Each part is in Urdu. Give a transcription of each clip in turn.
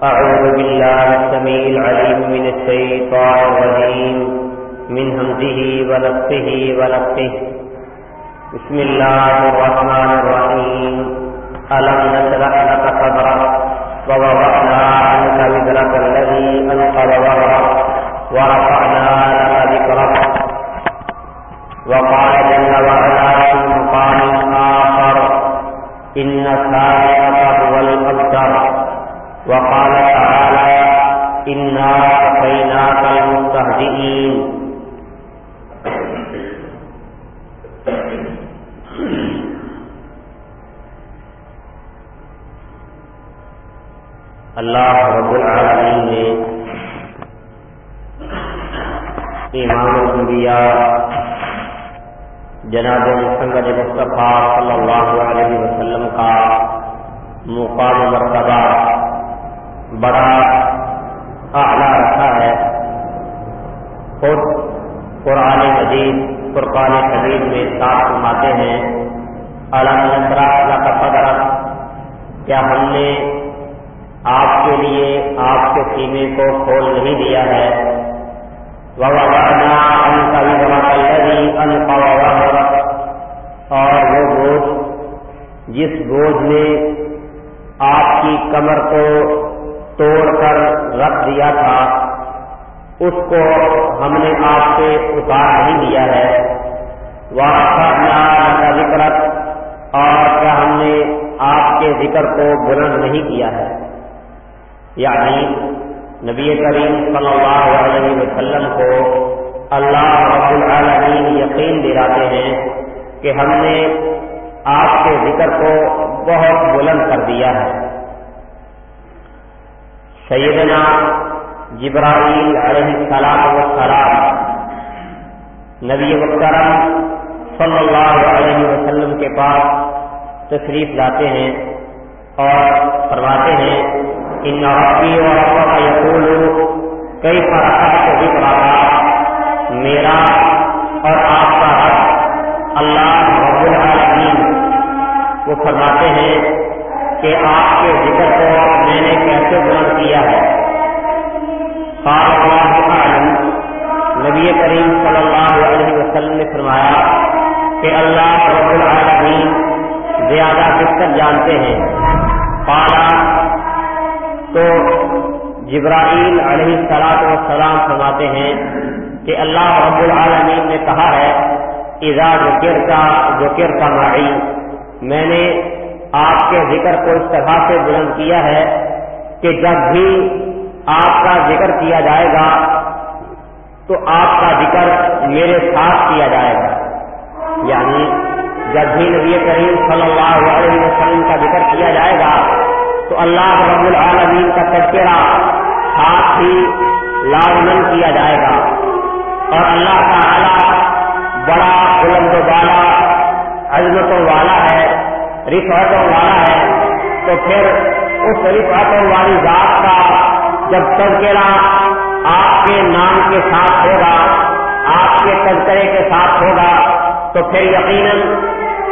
أعوذ بالله السميع العليم من الشيطان الرجيم. من همزه ونفسه ونفسه بسم الله الرحمن الرحيم. ألم نشرح لك صدرك ووضعنا عنك وزرك الذي أنقض ظهرك ورفعنا لك ذكرك. وقال جل وعلا في مقام آخر إن سابقك هو الأبتر. وقال تعالى، إنا كفيناك المستهزئين. اللہ رب العالمین نے امام الانبیاء جناب محمد مصطفیٰ صلی اللہ علیہ وسلم کا مقام مرتبہ بڑا اعلیٰ رکھا ہے۔ خود قرآن مجید قرقان حدید میں صاف فرماتے ہیں علم نسرا اللہ کا قدر کیا ہم نے آپ کے لیے آپ کے سینے کو کھول نہیں دیا ہے؟ اور وہ بوجھ جس بوجھ نے آپ کی کمر کو توڑ کر رکھ دیا تھا، اس کو ہم نے آپ سے اتار نہیں دیا ہے۔ ذکر اور کیا ہم نے آپ کے ذکر کو بلند نہیں کیا ہے؟ یعنی نبی کریم صلی اللہ علیہ وسلم کو اللہ رب العالمین یقین دلاتے ہیں کہ ہم نے آپ کے ذکر کو بہت بلند کر دیا ہے۔ سیدنا جبرائیل علیہ السلام وسلام نبی مکرم صلی اللہ علیہ وسلم کے پاس تشریف لاتے ہیں اور فرماتے ہیں، ان ربی اور رب یقول کئی فرق کو بھی پڑھا میرا اور آپ کا رب اللہ رب العالمین۔ وہ فرماتے ہیں کہ آپ کے ذکر کو میں نے کیسے بلند کیا ہے۔ نبی کریم صلی اللہ علیہ وسلم نے فرمایا کہ اللہ رب العالمین زیادہ بہتر جانتے ہیں۔ پالا تو جبرائیل علیہ السلاط وسلام فرماتے ہیں کہ اللہ رب العالمین نے کہا ہے، اذا ذکر کا ذکر کا مائی میں نے آپ کے ذکر کو اس طرح سے بلند کیا ہے کہ جب بھی آپ کا ذکر کیا جائے گا تو آپ کا ذکر میرے ساتھ کیا جائے گا۔ یعنی جب بھی نبی کریم صلی اللہ علیہ وسلم کا ذکر کیا جائے گا تو اللہ رب العالمین کا تذکرہ ساتھ ہی لازمن کیا جائے گا۔ اور اللہ تعالی بڑا بلند والا عظمتوں والا ہے۔ رفعتوں والا ہے، تو پھر اس رفعتوں والی ذات کا جب تذکرہ آپ کے نام کے ساتھ ہوگا، آپ کے تذکرے کے ساتھ ہوگا، تو پھر یقیناً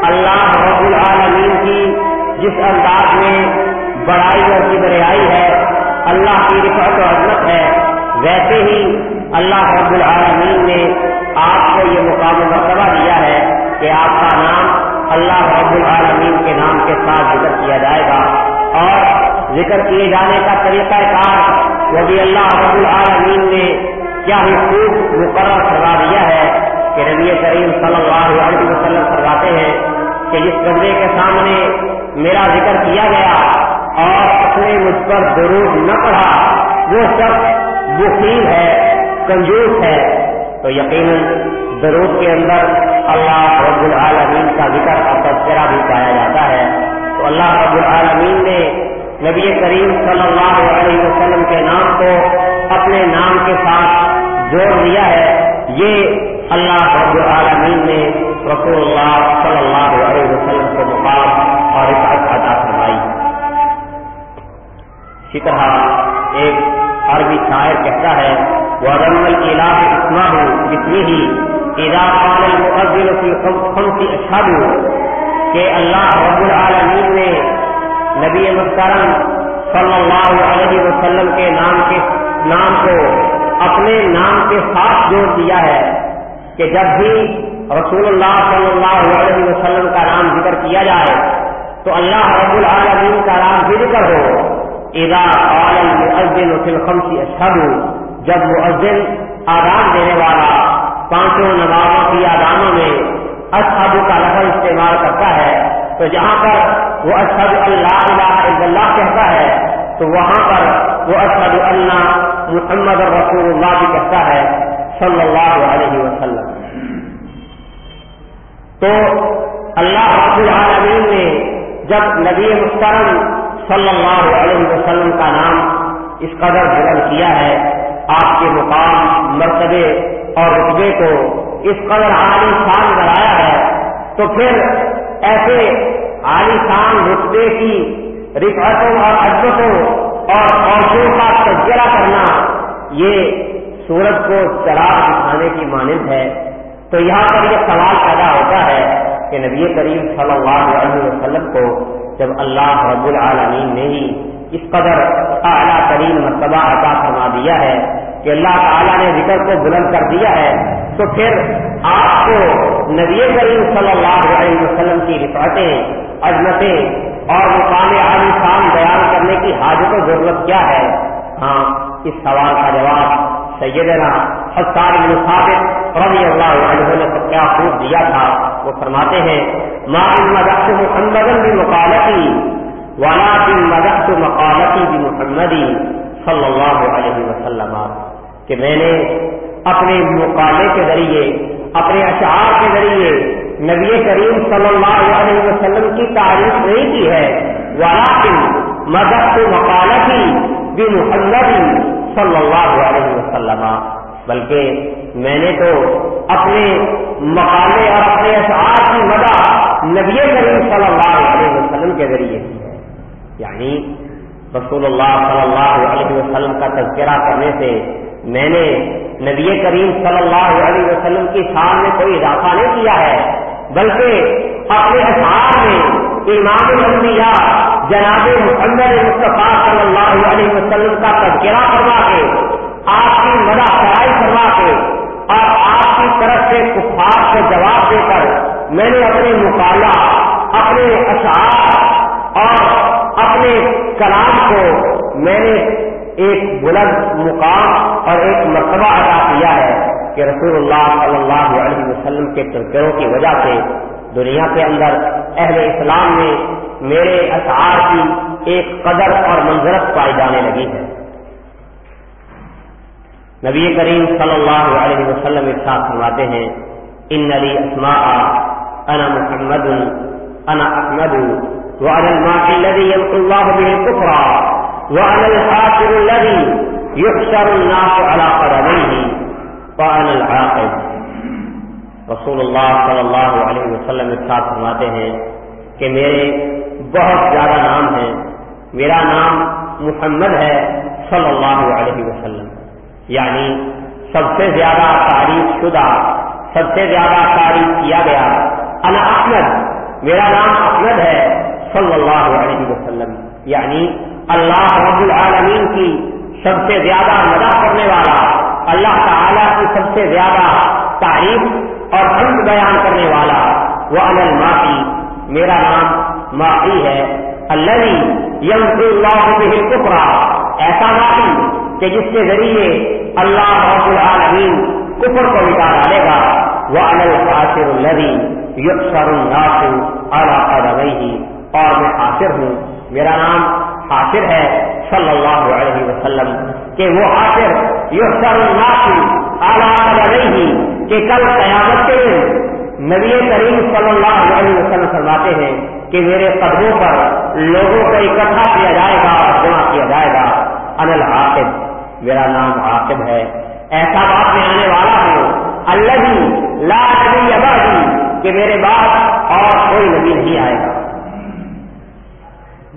اللہ رب العالمین کی جس انداز میں بڑائی اور کبریائی ہے، اللہ کی رفعت و عظمت ہے، ویسے ہی اللہ رب العالمین نے آپ کو یہ مقام مرتبہ دیا ہے کہ آپ کا نام اللہ رب العالمین کے نام کے ساتھ ذکر کیا جائے گا اور ذکر کیے جانے کا طریقہ کار وہ بھی اللہ رب العالمین نے کیا ہی خوب مقرر کروا دیا ہے کہ نبی کریم صلی اللہ علیہ وسلم فرماتے ہیں کہ جس بندے کے سامنے میرا ذکر کیا گیا اور اس نے مجھ پر درود نہ پڑھا، وہ سب بخیر ہے، کنجوس ہے، تو یقیناً درود کے اندر اللہ رب العالمین کا ذکر اور تذکرہ بھی پایا جاتا ہے۔ تو اللہ رب العالمین نے نبی کریم صلی اللہ علیہ وسلم کے نام کو اپنے نام کے ساتھ جوڑ دیا ہے۔ یہ اللہ رب العالمین نے رسول اللہ صلی اللہ علیہ وسلم کو مقام اور عطا فرمائی۔ اسی طرح ایک عربی شاعر کہتا ہے وہ رمل علاق اتنا ہو جتنی ہی کہ اللہ رب العالمین نے نبی مکرم صلی اللہ علیہ وسلم کے نام کے نام کو اپنے نام کے ساتھ جوڑ دیا ہے کہ جب بھی رسول اللہ صلی اللہ علیہ وسلم کا نام ذکر کیا جائے تو اللہ رب العالمین کا نام بھی ذکر ہو۔ ادا عالم الخمسی اشد جب مؤذن آدان دینے والا پانچوں نمازوں کی آدانوں میں اشد کا لفظ استعمال کرتا ہے، تو جہاں پر وہ اشد اللہ الہ الا اللہ کہتا ہے، تو وہاں پر وہ اشد اللہ محمد رسول اللہ بھی کہتا ہے، صلی اللہ علیہ وسلم۔ تو اللہ رب العالمین نے جب نبی محترم صلی اللہ علیہ وسلم کا نام اس قدر بلند کیا ہے، آپ کے مقام، مرتبے اور رقبے کو اس قدر عالی شان بنایا ہے، تو پھر ایسے عالی شان رقبے کی رفعتوں اور عزتوں اور عورتوں کا تجربہ کرنا یہ سورج کو چراغ دکھانے کی مانند ہے۔ تو یہاں پر یہ سوال پیدا ہوتا ہے کہ نبی کریم صلی اللہ علیہ وسلم کو جب اللہ رب العالمین نے ہی اس قدر اعلیٰ ترین مرتبہ عطا فرما دیا ہے کہ اللہ تعالیٰ نے ذکر کو بلند کر دیا ہے، تو پھر آپ کو نبی کریم صلی اللہ علیہ وسلم کی رفاطیں عظمتیں اور مقام عالی شان بیان کرنے کی حاجت و ضرورت کیا ہے؟ ہاں اس سوال کا جواب سیدنا حسان بن ثابت رضی اللہ عنہ نے کیا خوب دیا تھا۔ وہ فرماتے ہیں، ما ان مدحت محمد بھی مقالتی والا بن مدحت مقالتی بھی محمدی صلی اللہ علیہ وسلم. کہ میں نے اپنے مقالے کے ذریعے، اپنے اشعار کے ذریعے نبی کریم صلی اللہ علیہ وسلم کی تعریف نہیں کی ہے والا بن مدحت مقالتی بھی محمدی صلی اللہ علیہ وسلم۔ بلکہ میں نے تو اپنے مقالے اور اپنے اشعار کی مدد نبی کریم صلی اللہ علیہ وسلم کے ذریعے کی ہے۔ یعنی رسول اللہ صلی اللہ علیہ وسلم کا تذکرہ کرنے سے میں نے نبی کریم صلی اللہ علیہ وسلم کی شان میں کوئی اضافہ نہیں کیا ہے، بلکہ اپنے اشعار میں امام الانبیاء جناب محمد مصطفیٰ صلی اللہ علیہ وسلم کا تذکرہ کروا کے، آپ کی مدہ کرائی کروا کے اور آپ کی طرف سے کفار کو جواب دے کر میں نے اپنے مقابلہ اپنے اشعار اور اپنے کلام کو میں نے ایک بلند مقام اور ایک مرتبہ ادا کیا ہے کہ رسول اللہ صلی اللہ علیہ وسلم کے تذکروں کی وجہ سے دنیا کے اندر اہل اسلام میں میرے اشعار کی ایک قدر اور منظرت پائی جانے لگی ہے۔ نبی کریم صلی اللہ علیہ وسلم ارشاد فرماتے ہیں، ان علی اسماء، انا محمد، انا احمد، وعلى الماء الذي يلقى الله به الكفر وعلى الحاكم الذي يحشر الناس على قدميه وانا العاقب رسول اللہ صلی اللہ علیہ وسلم ارشاد فرماتے ہیں کہ میرے بہت زیادہ نام ہیں، میرا نام محمد ہے صلی اللہ علیہ وسلم۔ یعنی سب سے زیادہ تعریف شدہ، سب سے زیادہ تعریف کیا گیا، انا احمد، میرا نام احمد ہے صلی اللہ علیہ وسلم۔ یعنی اللہ رب العالمین کی سب سے زیادہ مدد کرنے والا، اللہ تعالی کی سب سے زیادہ تعریف اور حمد بیان کرنے والا، وہ انل معافی میرا نام معافی ہے۔ اللہ یم اللہ کفرا ایسا معافی کہ جس کے ذریعے اللہ رب العالمین کفر کو مٹا ڈالے گا۔ وہ انل حاصر الدی یکسر الناس اعلیٰ ہی اور میں حاصر ہوں، میرا نام حاصر ہے صلی اللہ علیہ وسلم، کہ وہ حاصر یکسر الناس اعلیٰ ہی کہ کل قیامت کے نبی کریم صلی اللہ علیہ وسلم فرماتے ہیں کہ میرے قدموں پر لوگوں کو اکٹھا کیا جائے گا اور جمع کیا جائے گا۔ انل عاقب میرا نام عاقب ہے۔ ایسا بات میں آنے والا ہوں۔ اللہ لا نبی ابھی کہ میرے بعد اور کوئی نبی نہیں آئے گا۔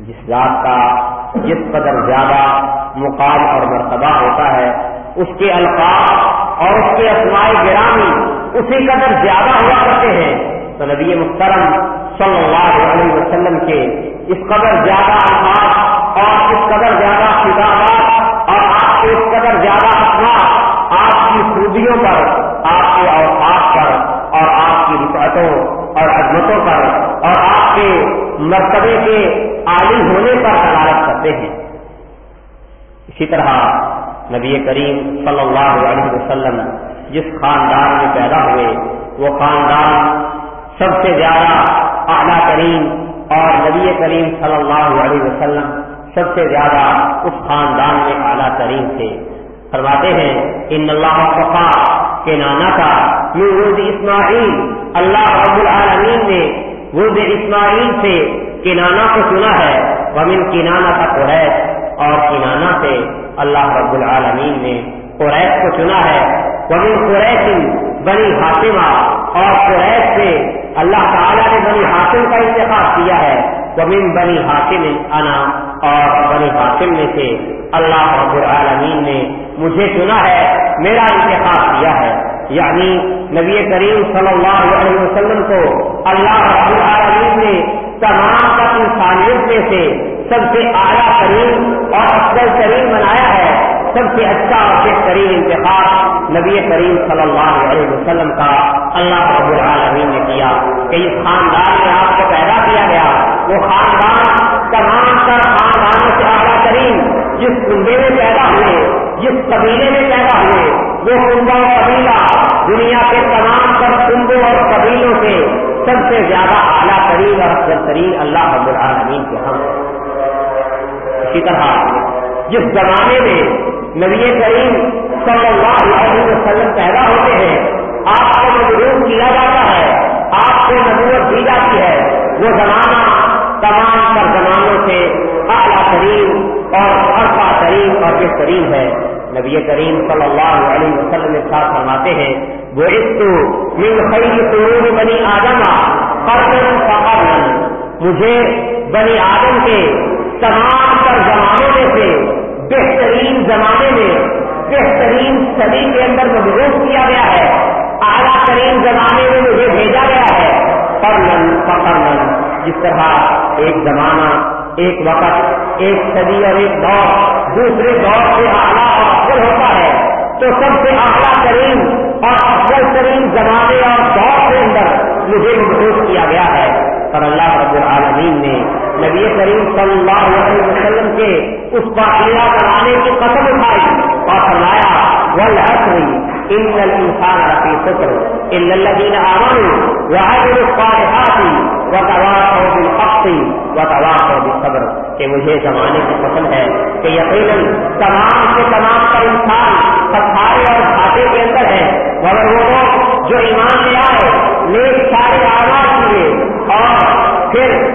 جس ذات کا جس قدر زیادہ مقام اور مرتبہ ہوتا ہے، اس کے الفاظ اور اس کے اسماعی گرامی اسی قدر زیادہ ہوا کرتے ہیں۔ تو نبی محترم صلی اللہ علیہ وسلم کے اس قدر زیادہ الفاظ اور اس قدر زیادہ خداوات اور آپ کے اس قدر زیادہ اپنا کی خوبیوں پر آپ کے اوقات پر اور آپ کی رفعتوں اور عظمتوں پر اور آپ کے مرتبے کے عالی ہونے پر عدالت کرتے ہیں۔ اسی طرح نبی کریم صلی اللہ علیہ وسلم جس خاندان میں پیدا ہوئے، وہ خاندان سب سے زیادہ اعلیٰ کریم اور نبی کریم صلی اللہ علیہ وسلم سب سے زیادہ اس خاندان میں اعلیٰ ترین تھے۔ فرماتے ہیں، ان اللہ صفا کے نانا کا یہ اسماعیل، اللہ رب العالمین نے ورد اسماعیل سے کنانا کو چنا ہے، ومن کنانا کا قریش، اور کنانا سے اللہ رب العالمین نے قریش کو چنا ہے، ومن قریش بنی حاطمہ اور قریش سے اللہ تعالیٰ نے بنی حاصل کا انتخاب کیا ہے، ومن بنی حاصل انا اور بنی حاصل میں سے اللہ رب العالمین نے مجھے چنا ہے، میرا انتخاب کیا ہے۔ یعنی نبی کریم صلی اللہ علیہ وسلم کو اللہ رب العالمین نے تمام کا انسانیت میں سے سب سے اعلیٰ ترین اور افضل ترین بنایا ہے سب سے اچھا اور بہترین انتخاب نبی کریم صلی اللہ علیہ وسلم کا اللہ رب العالمین نے کیا کہ اس خاندان میں آپ کو پیدا کیا گیا۔ وہ خاندان تمام تر خاندانوں سے اعلیٰ ترین، جس کنبے میں پیدا ہوئے، جس قبیلے میں پیدا ہوئے، وہ کنبا و قبیلہ۔ دنیا کے تمام تر کنبوں اور قبیلوں سے سب سے زیادہ اعلیٰ ترین اور افضل ترین اللہ رب العالمین کے ہم اسی طرح جس زمانے میں نبی کریم صلی اللہ علیہ وسلم پیدا ہوتے ہیں۔ آپ کو مجروب کیا جاتا ہے۔ آپ کو نبوت دی جاتی ہے۔ وہ زمانہ تمام تر زمانوں سے اعلیٰ ترین اور ارفا ترین اور بہترین ہے۔ نبی کریم صلی اللہ علیہ وسلم ساتھ فرماتے ہیں وہ اس کو من خیر بنی آدم قرن فقرن مجھے بنی آدم کے تمام تر زمانوں میں سے بہترین زمانے میں بہترین صدی کے اندر مضبوط کیا گیا ہے، اعلیٰ ترین زمانے میں مجھے بھیجا گیا ہے۔ پرن پکڑن جس طرح ایک زمانہ، ایک وقت، ایک صدی اور ایک دور، دوسرے دور سے اعلیٰ اور افضل ہوتا ہے، تو سب سے اعلیٰ ترین اور افضل ترین زمانے اور دور کے اندر مجھے مضبوط کیا گیا ہے۔ اور اللہ رب العالمین نے نبی کریم صلی اللہ علیہ وسلم کے اس باقیہ بنانے کی قسم اٹھائی اور فرمایا والعصر ان الانسان لفی خسر. الا الذين امنوا وعملوا الصالحات وتواصوا بالحق وتواصوا بالصبر. کہ مجھے زمانے کی قسم ہے کہ یقیناً تمام کے تمام کا انسان پتھارے اور گھاٹے کے اندر ہے۔ مگر وہ لوگ جو ایمان لے آئے، نیک سارے آواز کیے اور پھر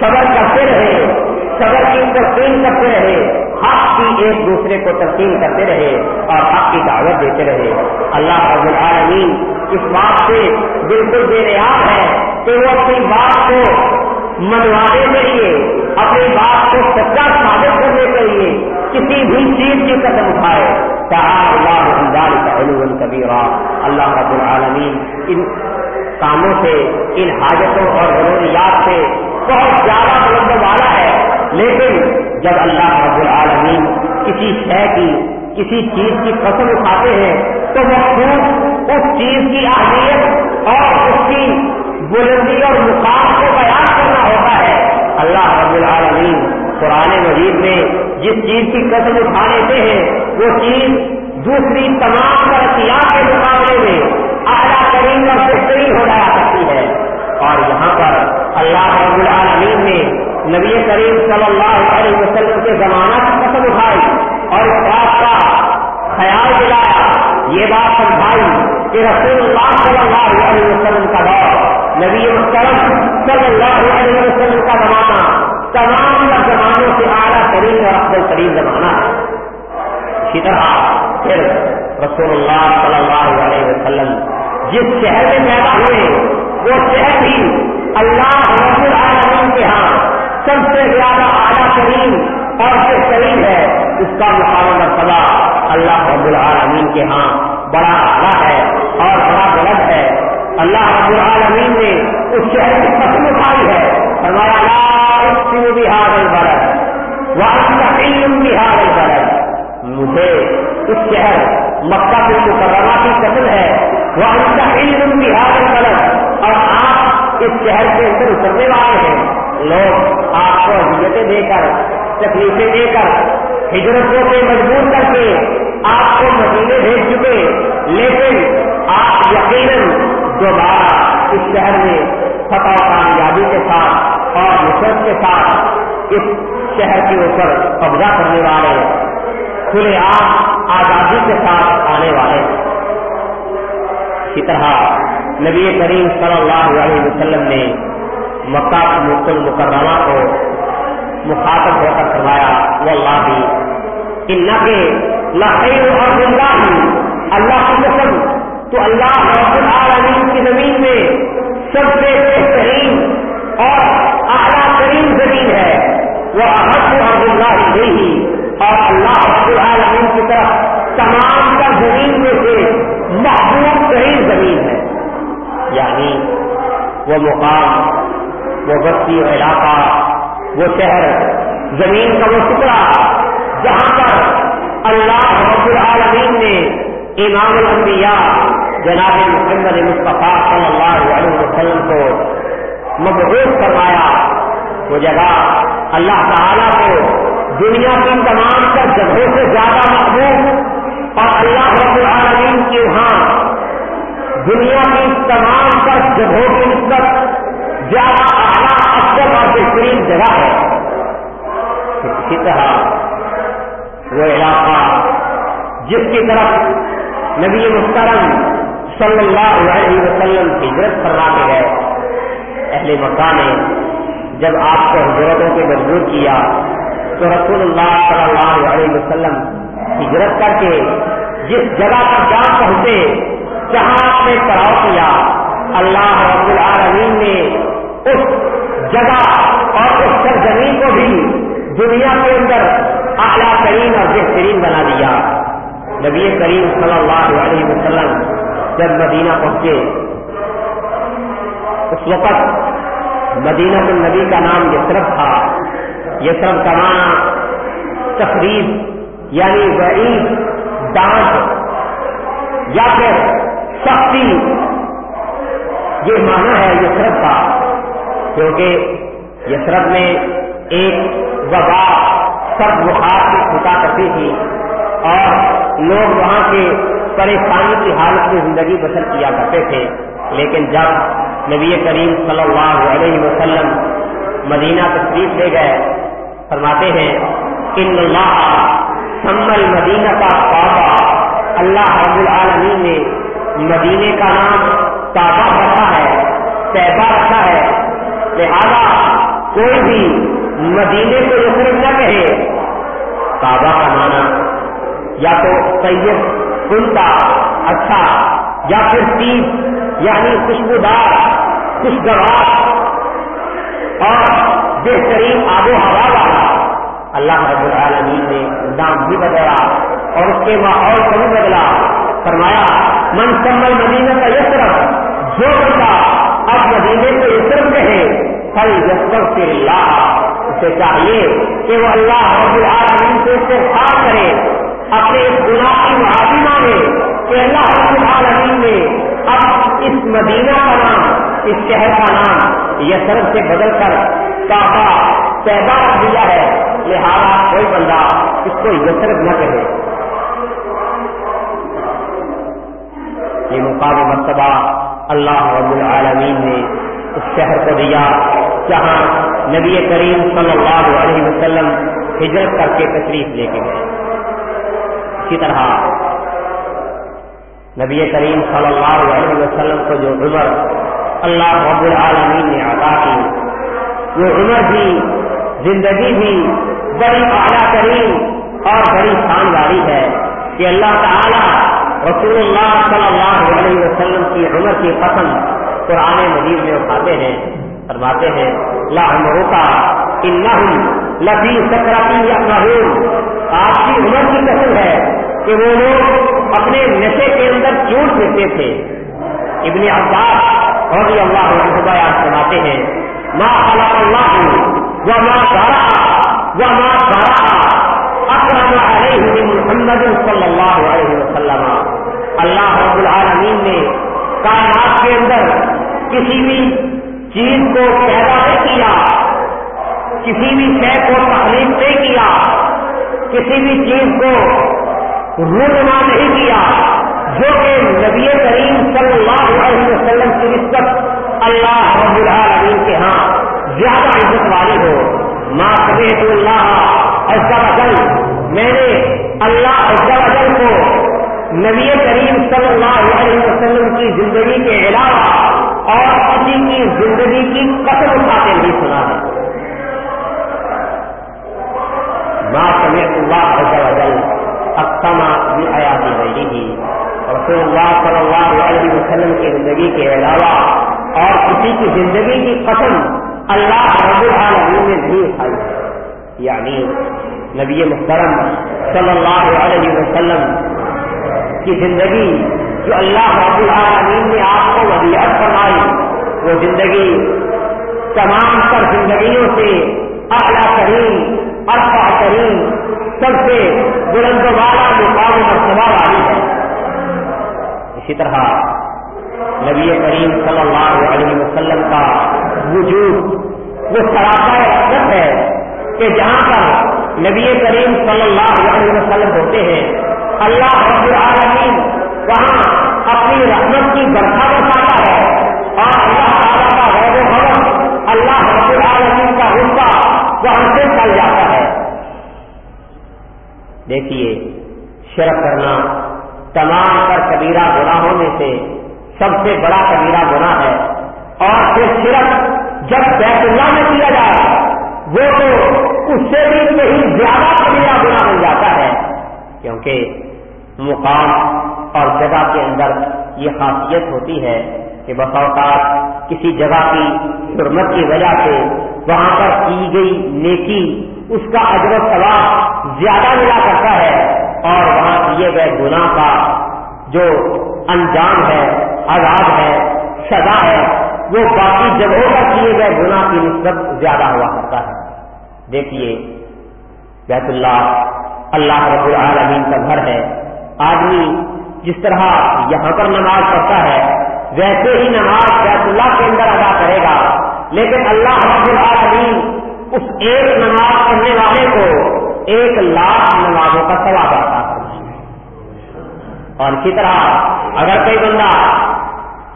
صبر کرتے رہے۔ صبر کی تسلیم کرتے رہے، حق کی ایک دوسرے کو تسلیم کرتے رہے اور حق کی دعوت دیتے رہے۔ اللہ رب العالمین اس بات سے بالکل بے ریاب ہے کہ وہ اپنی بات کو منوانے کے لیے، اپنی بات کو سچا ثابت کرنے کے لیے کسی بھی چیز کی قدم اٹھائے۔ اللہ کبھی اللہ رب العالمین ان کاموں سے، ان حاجتوں اور ضروریات سے بہت زیادہ بلند والا ہے۔ لیکن جب اللہ رب العالمین کسی شے کی، کسی چیز کی قسم اٹھاتے ہیں، تو وہ خود اس چیز کی اہمیت اور اس کی بلندی اور مقام کو بیان کرنا ہوتا ہے۔ اللہ رب العالمین قرآن مجید میں جس چیز کی قسم اٹھا لیتے ہیں، وہ چیز دوسری تمام ترقیات کے مقابلے میں اعلیٰ کریم اور بہترین ہو جایا کرتی ہے۔ اور یہاں پر اللہ رب العالمین نے نبی کریم صلی اللہ علیہ وسلم کے زمانہ کی قسم اٹھائی اور اس بات کا خیال دلایا، یہ بات سمجھائی کہ رسول اللہ صلی اللہ علیہ وسلم کا دور، نبی محترم صلی اللہ علیہ وسلم کا زمانہ، تمام زمانوں سے اعلیٰ ترین اور افضل ترین زمانہ ہے۔ اسی طرح پھر رسول اللہ صلی اللہ علیہ وسلم جس شہر میں پیدا ہوئے، وہ شہر بھی اللہ رب العالمین کے ہاں سب سے زیادہ اعلیٰ ترین اور بہترین ہے۔ اس کا مقابلہ مرتبہ اللہ رب العالمین کے ہاں بڑا اعلیٰ ہے اور بڑا بلند ہے۔ اللہ رب العالمین نے اس شہر کی قسم اٹھائی ہے۔ فرمایا بڑا وہ علم بہار الگ مجھے اس شہر مکہ کے مکرمہ کی قتل ہے۔ وہ علم بہار الگ اور آپ اس شہر کے اندر اترنے والے ہیں۔ لوگ آپ کو اذیتیں دے کر، تکلیفیں دے کر، ہجرتوں سے مجبور کر کے آپ کو مدینے بھیج چکے۔ لیکن آپ یقیناً دوبارہ اس شہر میں فتح کامیابی کے ساتھ اور نصرت کے ساتھ اس شہر کے اوپر قبضہ کرنے والے، کھلے عام آزادی کے ساتھ آنے والے۔ اسی طرح نبی کریم صلی اللہ علیہ وسلم نے مکہ مکل مکرمہ کو مخاطب ہو کر کروایا وہ اللہ بھی ان کے لخیر اور اللہ کی قسم، تو اللہ رب العالمین کی زمین میں سب سے بہترین اور اعلیٰ ترین زمین ہے۔ وہ احمد عبد اللہ ہی اور اللہ رب العالمین کی طرف تمام کا زمین میں وہ مقام، وہ بستی و علاقہ، وہ شہر، زمین کا وہ ٹکڑا جہاں پر اللہ رب العالمین نے امام الانبیاء جناب محمد مصطفیٰ صلی اللہ علیہ وسلم کو مقبوض کروایا وہ جگہ اللہ تعالیٰ کو دنیا کی تمام تر جگہوں سے زیادہ محبوب اور اللہ رب العالمین کی وہاں دنیا کی تمام تر جگہوں کی نسبت زیادہ اعلیٰ افسر اور بہترین جگہ ہے۔ اسی طرح وہ علاقہ جس کی طرف نبی محترم صلی اللہ علیہ وسلم ہجرت فرما کے گئے اہل مکہ نے جب آپ کو حضرتوں کے مجبور کیا تو رسول اللہ صلی اللہ علیہ وسلم ہجرت کر کے جس جگہ پر جا پہنچے جہاں آپ نے پڑاؤ کیا، اللہ رب العالمین نے اس جگہ اور اس سرزمین کو بھی دنیا کے اندر اعلیٰ ترین اور بہترین بنا دیا۔ نبی کریم صلی اللہ علیہ وسلم جب مدینہ پہنچے، اس وقت مدینہ النبی کا نام یسرف تھا۔ یسرف کا معنی تقریب یعنی غریب ڈانٹ یا پھر سختی۔ یہ معنی ہے یسرف کا، کیونکہ یسرف میں ایک وبا سب بخار کی چھٹا کرتی تھی اور لوگ وہاں کے پریشانی کی حالت میں زندگی بسر کیا کرتے تھے۔ لیکن جب نبی کریم صلی اللہ علیہ وسلم مدینہ تشریف لے گئے، فرماتے ہیں، ان اللہ سمل مدینہ کا کعبہ اللہ رب العالمین نے مدینے کا نام کعبہ رکھا ہے طیبہ رکھا ہے۔ لہذا کوئی بھی مدینے کو یسرف نہ کہے۔ کعبہ کا معنی یا تو طیب کا اچھا یا پھر تیس یعنی خوشبودار، خوشگوار اور بہترین آب و ہوا والا۔ اللہ رب العالمین نے نام بھی بدلا اور اس کے ماحول کو بھی بدلا۔ فرمایا، من سمل مدینہ کا یسرف جو بندہ اب مدینے کو یسرف کہے پھل یسر سے اللہ، اسے چاہیے کہ وہ اللہ رب العالمین سے استفاد کرے، اپنے گناہ کی معافی مانگے کہ اللہ رب العالمین نے اب اس مدینہ کا نام، اس شہر کا نام یہ سرد سے بدل کر کافا پیدا رکھ دیا ہے۔ لہٰذا کوئی بندہ اس کو یسرف نہ کہے۔ یہ مقام مرتبہ اللہ رب العالمین نے اس شہر کو دیا، جہاں نبی کریم صلی اللہ علیہ وسلم ہجرت کر کے تشریف لے کے گئے۔ اسی طرح نبی کریم صلی اللہ علیہ وسلم کو جو عمر اللہ رب العالمین نے عطا کی، وہ عمر بھی زندگی بھی بڑی اعلیٰ کریم اور بڑی شان والی ہے کہ اللہ تعالی رسول اللہ صلی اللہ علیہ وسلم کی عمر کی قسم قرآن مجید میں اٹھاتے ہیں، فرماتے ہیں لا عمروں کا لفی سکراتی یا آپ کی عمر کی قسم ہے کہ وہ لوگ اپنے نشے کے اندر چوٹ دیتے تھے۔ ابن عباس اور اللہ بیان سناتے ہیں ماں خلق اللہ وہ ماں سارا وہ اکرم علیہ محمد صلی اللہ علیہ وسلم. اللہ رب العالمین نے کائنات کے اندر کسی بھی چیز کو پیدا نہیں کیا، کسی بھی شے کو تخلیق نہیں کیا، کسی بھی چیز کو رونما نہیں کیا، جو کہ نبی کریم صلی اللہ علیہ وسلم کی نسبت اللہ رب العالمین کے ہاں زیادہ عزت والی ہو۔ ماں اللہ ایسا وجل میں نے اللہ ایسا وجل کو نبی کریم صلی اللہ علیہ وسلم کی زندگی کے علاوہ اور کسی کی زندگی کی قسم اٹھاتے نہیں سنا ہے۔ ماں سمیت اللہ ایسا وجل اکثما بھی آیا بھی رسول اللہ صلی اللہ علیہ وسلم کی زندگی کے علاوہ اور کسی کی زندگی کی قسم اللہ رب العالمین نے نہیں اٹھائی ہے یعنی نبی محترم صلی اللہ علیہ وسلم کی زندگی جو اللہ رب العالمین نے آپ کو وضیحت فرمائی، وہ زندگی تمام تر زندگیوں سے اعلیٰ کریم ارفا کریم سب سے بلند والا مقام مرتبہ والی ہے۔ اسی طرح نبی کریم صلی اللہ علیہ وسلم کا وجود، وہ سراپا ہے۔ کہ جہاں پر نبی کریم صلی اللہ علیہ وسلم ہوتے ہیں، اللہ رب العالمین وہاں اپنی رحمت کی برکھا بساتا ہے اور اللہ تعالیٰ کا غیر و حرم اللہ رب العالمین کا حصہ وہاں سے چل جاتا ہے۔ دیکھیے، شرک کرنا تمام پر کبیرہ گناہوں میں سے سب سے بڑا کبیرہ گناہ ہے۔ اور پھر صرف جب بیت اللہ میں کیا جائے وہ تو اس سے بھی کہیں زیادہ کبیرہ گناہ بن جاتا ہے، کیونکہ مقام اور جگہ کے اندر یہ خاصیت ہوتی ہے کہ بس اوقات کسی جگہ کی حرمت کی وجہ سے وہاں پر کی گئی نیکی، اس کا اجر و ثواب زیادہ ملا کرتا ہے اور وہاں کیے گئے گناہ کا جو انجام ہے آزاد ہے، سزا ہے وہ باقی جگہوں پر کیے گئے گناہ کی نسبت زیادہ ہوا کرتا ہے۔ دیکھیے، بیت اللہ اللہ رب العالمین کا گھر ہے۔ آدمی جس طرح یہاں پر نماز پڑھتا ہے، ویسے ہی نماز بیت اللہ کے اندر ادا کرے گا۔ لیکن اللہ رب العالمین اس ایک نماز پڑھنے والے کو ایک لاکھ نمازوں کا سواب آتا ہے۔ اور اسی طرح اگر کوئی بندہ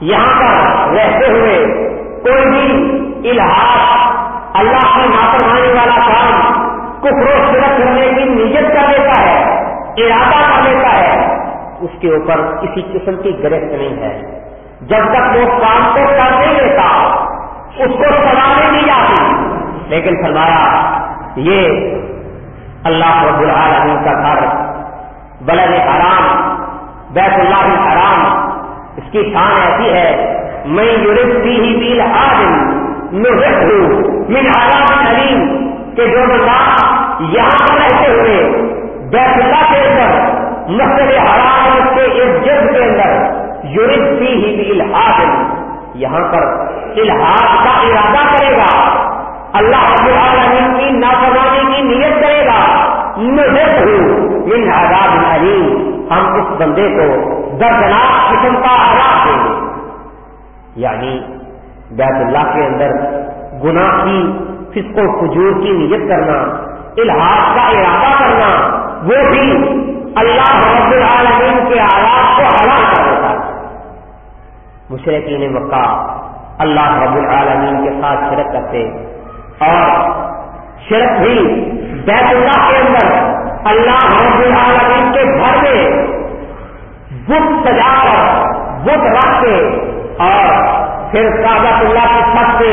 یہاں پر رہتے ہوئے کوئی بھی الحاظ اللہ کی نافرمانی والا کام کفر و شرک کرنے کی نیت کر دیتا ہے، ارادہ کر دیتا ہے، اس کے اوپر کسی قسم کی گرفت نہیں ہے۔ جب تک وہ کام کو کر نہیں لیتا، اس کو سزا نہیں دی جاتی۔ لیکن فرمایا، یہ اللہ رب العالمین کا گھر، بلد حرام، بیت اللہ حرام اس کی شان ایسی ہے میں یورپی ہی بیل آدم من آرام علیم کہ جو بندہ یہاں پر رہتے ہوئے بیت اللہ کے اندر مسئلے حرام کے ایک جلد کے اندر یورپی ہی بیل آدم یہاں پر الحاظ کا ارادہ کرے گا، اللہ رب العالمین کی نافرمانی کی نیت کرے گا ان آزاد علیم ہم اس بندے کو دردناک قسم کا آزاد دیں گے یعنی بیت اللہ کے اندر گناہ کی، فسق و فجور کی نیت کرنا الحاظ کا ارادہ کرنا، وہ بھی اللہ رب العالمین کے آلات کو ہلاک کر دیتا ہے۔ مشرقین مکہ اللہ رب العالمین کے ساتھ شرک کرتے اور شرک بھی بیت اللہ کے اندر اللہ رب العالمین کے گھر میں بت سجا کر بت رکھ کے اور پھر کاغذ اللہ کی چھت سے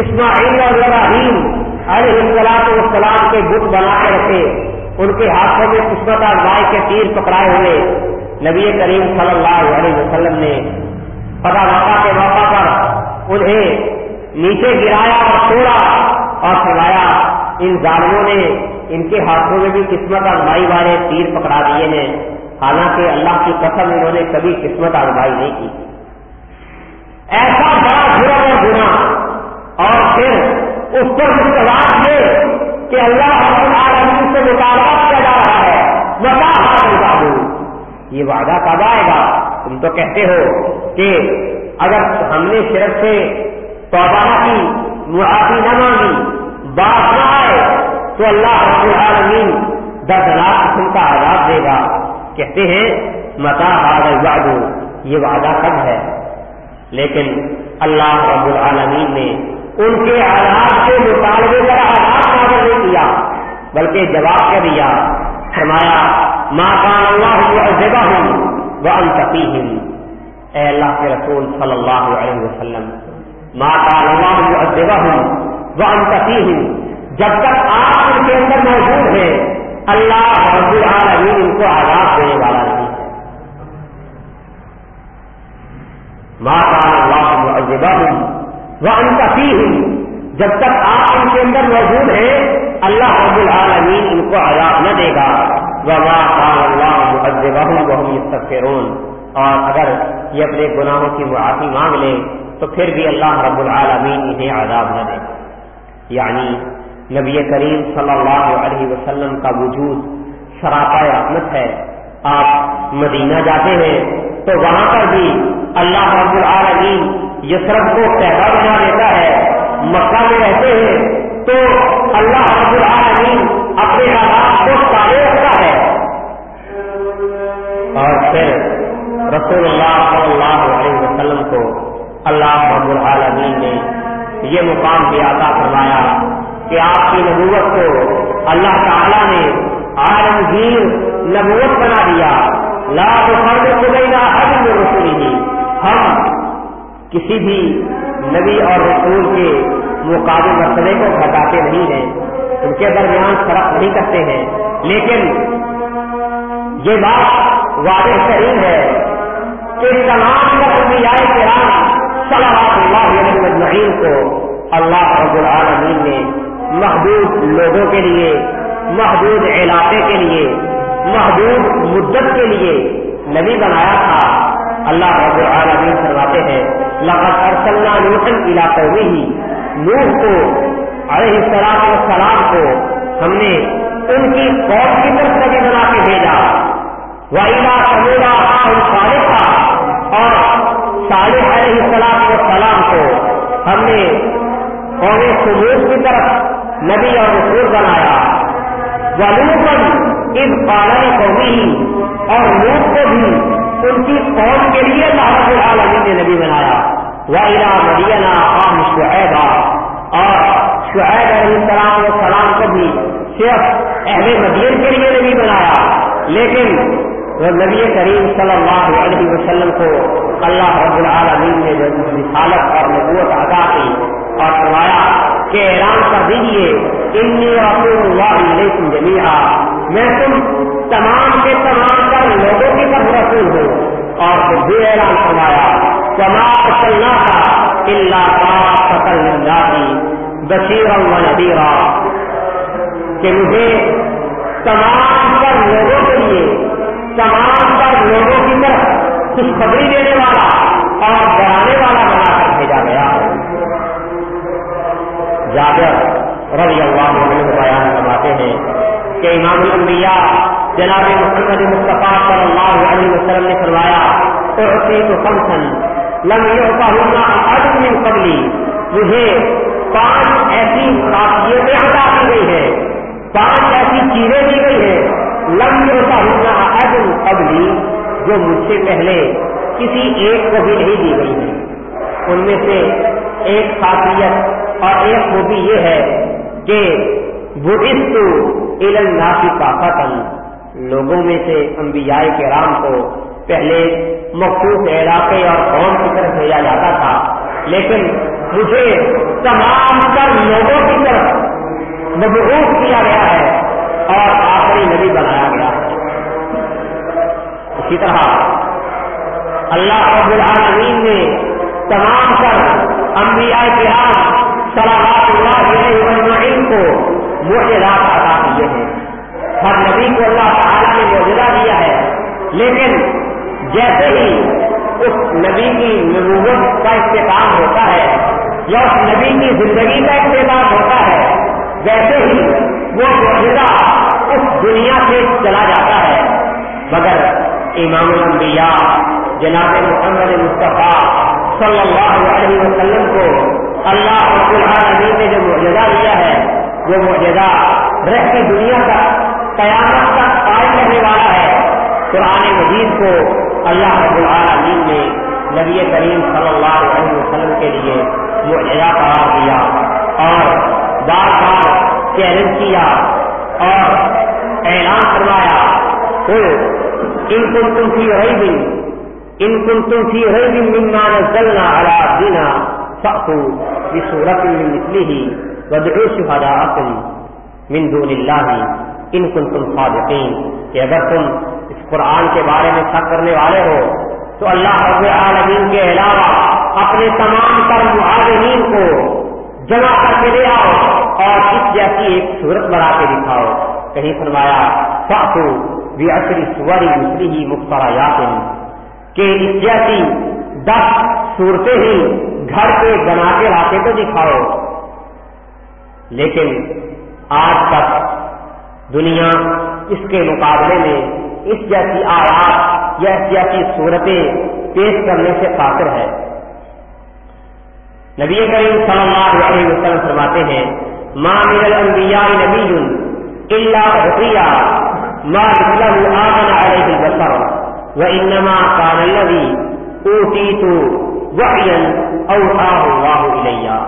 اسماعیل اور ابراہیم علیہ السلام السلام کے بت بنا کے رکھے، ان کے ہاتھوں میں قسمت آزمائی کے تیر پکڑائے ہوئے۔ نبی کریم صلی اللہ علیہ وسلم نے پتا موقع کے موقع پر انہیں نیچے گرایا اور چھوڑا اور فرمایا ان ظالموں نے ان کے ہاتھوں میں بھی قسمت آزمائی والے تیر پکڑا دیے ہیں حالانکہ اللہ کی قسم انہوں نے کبھی قسمت آزمائی نہیں کی۔ ایسا بڑا جرم اور گنا اور پھر اس پر مستوار یہ کہ اللہ العالمین سے مطالبہ کیا جا رہا ہے۔ بتا یہ وعدہ کب آئے گا؟ تم تو کہتے ہو کہ اگر ہم نے صرف سے توبہ کی، معافی نہ مانگی بات نہ آئے، تو اللہ رب العالمین دس لاکھ قسم کا آزاد دے گا۔ کہتے ہیں متا آگ یہ وعدہ کب ہے۔ لیکن اللہ رب العالمین نے ان کے آزاد کے مطالبے کا آزاد نازل نہیں کیا بلکہ جواب کیا دیا۔ فرمایا ماں کا اللہ جگہ ہوں وہ انتقی اے اللہ کے رسول صلی اللہ علیہ وسلم ماں کا اللہ جگہ ہوں وہ انتقی جب تک آپ ان کے اندر اللہ رب العالمین ان کو آزاد دینے والا نہیں ہے۔ ماں کا اللہ وہ انتقی جب تک آپ ان کے اندر موجود ہیں، اللہ رب العالمین ان کو آزاد نہ دے گا۔ وہ ماں کا اللہ وہ اور اگر یہ اپنے گناہوں کی معافی مانگ لے، تو پھر بھی اللہ رب العالمین انہیں عذاب نہ دے یعنی نبی کریم صلی اللہ علیہ وسلم کا وجود سراپا رحمت ہے۔ آپ مدینہ جاتے ہیں تو وہاں پر بھی اللہ رب العالمین یسرف کو پیدا بنا دیتا ہے۔ مکہ میں رہتے ہیں تو اللہ رب العالمین اپنے حالات کو سارے رکھتا ہے۔ اور پھر رسول اللہ صلی اللہ علیہ وسلم کو اللہ رب العالمین نے یہ مقام بھی عطا فرمایا۔ کہ آپ کی نبوت کو اللہ تعالیٰ نے عالمگیر نبوت بنا دیا۔ لا فرد خدینا حد میں رسولی ہم کسی بھی نبی اور رسول کے مقابل مسئلے کو گھٹاتے نہیں ہیں۔ ان کے درمیان فرق نہیں کرتے ہیں۔ لیکن یہ بات واضح ترین ہے کہ تمام انبیاء کرام صلوات اللہ علیہ مجمعین کو اللہ رب العالمین نے محدود لوگوں کے لیے، محدود علاقے کے لیے، محدود مدت کے لیے نبی بنایا تھا۔ اللہ رب العالمین فرماتے ہیں، لقد ارسلنا نوحا الى قومه، نوح کو، علیہ السلام والسلام کو ہم نے ان کی قوم کی طرف نبی بنا کے بھیجا۔ وَإِلَىٰ سَمُودَ أَخَاهُمْ صَالِحًا، اور صالح علیہ السلام والسلام کو ہم نے قوم سمود کی طرف نبی اور رسول بنایا۔ ولوپن ان پالن کو بھی اور لوگ کو بھی ان کی قوم کے لیے اللہ العالمین نے نبی بنایا۔ ویلا مدینہ عام شعیبہ اور شعیب علیہ السلام و سلام کو بھی صرف اہل مدین کے لیے نبی بنایا۔ لیکن وہ نبی کریم صلی اللہ علیہ وسلم کو اللہ رب العالمین نے جو رسالت اور نبوت ادا کی اور فرمایا کہ اعلان کر دیجیے انی رسول اللہ میں تم تمام کے تمام کر لوگوں کی طرف رسول ہوں۔ اور خود بھی اعلان کروایا کما چلنا تھا اللہ کا فصل جاتی بشیر و ندیرا کہ مجھے تمام پر لوگوں کے لیے، تمام پر لوگوں کی طرف خوشخبری دینے والا اور ڈرانے والا جابر رضی اللہ عنہ بیان کرواتے ہیں کہ امام الانبیاء جناب محمد مصطفیٰ صلی اللہ علیہ وسلم نے فرمایا اعطی تو فنکشن لم یعطا ہونا اجر من قبلی، مجھے پانچ ایسی خاصیتیں عطا کی گئی ہیں، پانچ ایسی چیزیں دی گئی ہیں، لم یعطا ہونا اجر قبلی، جو مجھ سے پہلے کسی ایک کو بھی نہیں دی گئی ہیں۔ ان میں سے ایک خاصیت اور ایک خوبی یہ ہے کہ بدھسٹ علم نافی طاقت لوگوں میں سے انبیاء کے رام کو پہلے مخصوص علاقے اور قوم کی طرف بھیجا جاتا تھا، لیکن مجھے تمام تر لوگوں کی طرف مبعوث کیا گیا ہے اور آخری نبی بنایا گیا۔ ہے اسی طرح اللہ رب العالمین نے تمام تر انبیاء کے رام صلاحات اللہ علیہ مجمعین کو معجزات عطا کیے ہیں۔ ہر نبی کو اللہ تعالیٰ نے معجزہ دیا ہے۔ لیکن جیسے ہی اس نبی کی نبوت کا اختتام ہوتا ہے یا اس نبی کی زندگی کا اختتام ہوتا ہے، ویسے ہی وہ معجزہ اس دنیا سے چلا جاتا ہے۔ مگر امام الانبیاء جناب محمد مصطفیٰ صلی اللہ علیہ وسلم کو اللہ رب العالمین نے جو معجزہ لیا ہے، وہ معجزہ رہتی دنیا کا، قیامت کا قائم رہنے والا ہے۔ قرآن مجید کو اللہ رب العالمین نے نبی کریم صلی اللہ علیہ وسلم کے لیے معجزہ قرار دیا اور بار بار چیلنج کیا اور اعلان کروایا تو ان کن تم سی رہی دن ان کن تم سی رہی دن مما نزلنا على دینا فأتو. بسورت من مثله ودعو شهداءكم من دون الله ان کنتم صادقین کہ اگر تم اس قرآن کے بارے میں شک کرنے والے ہو، تو اللہ رب العالمین کے علاوہ اپنے تمام تر معاونین کو جمع کر کے لے آؤ اور اس جیسی ایک صورت بنا کے دکھاؤ۔ کہیں فرمایا ساتو بھی اصری سوری دوسری ہی مخترا کہ اس جیسی دس صورتیں ہی گھر کے بنا کے لاتے تو دکھاؤ۔ لیکن آج تک دنیا اس کے مقابلے میں اس جیسی آیات یا اس جیسی صورتیں پیش کرنے سے قاطر ہے۔ نبی کریم صلی اللہ علیہ وسلم فرماتے ہیں ماں من الانبیاء نبی الا رقیہ ما مثله آمن علیہ البصر وانما كان الذي اوتیت وحیا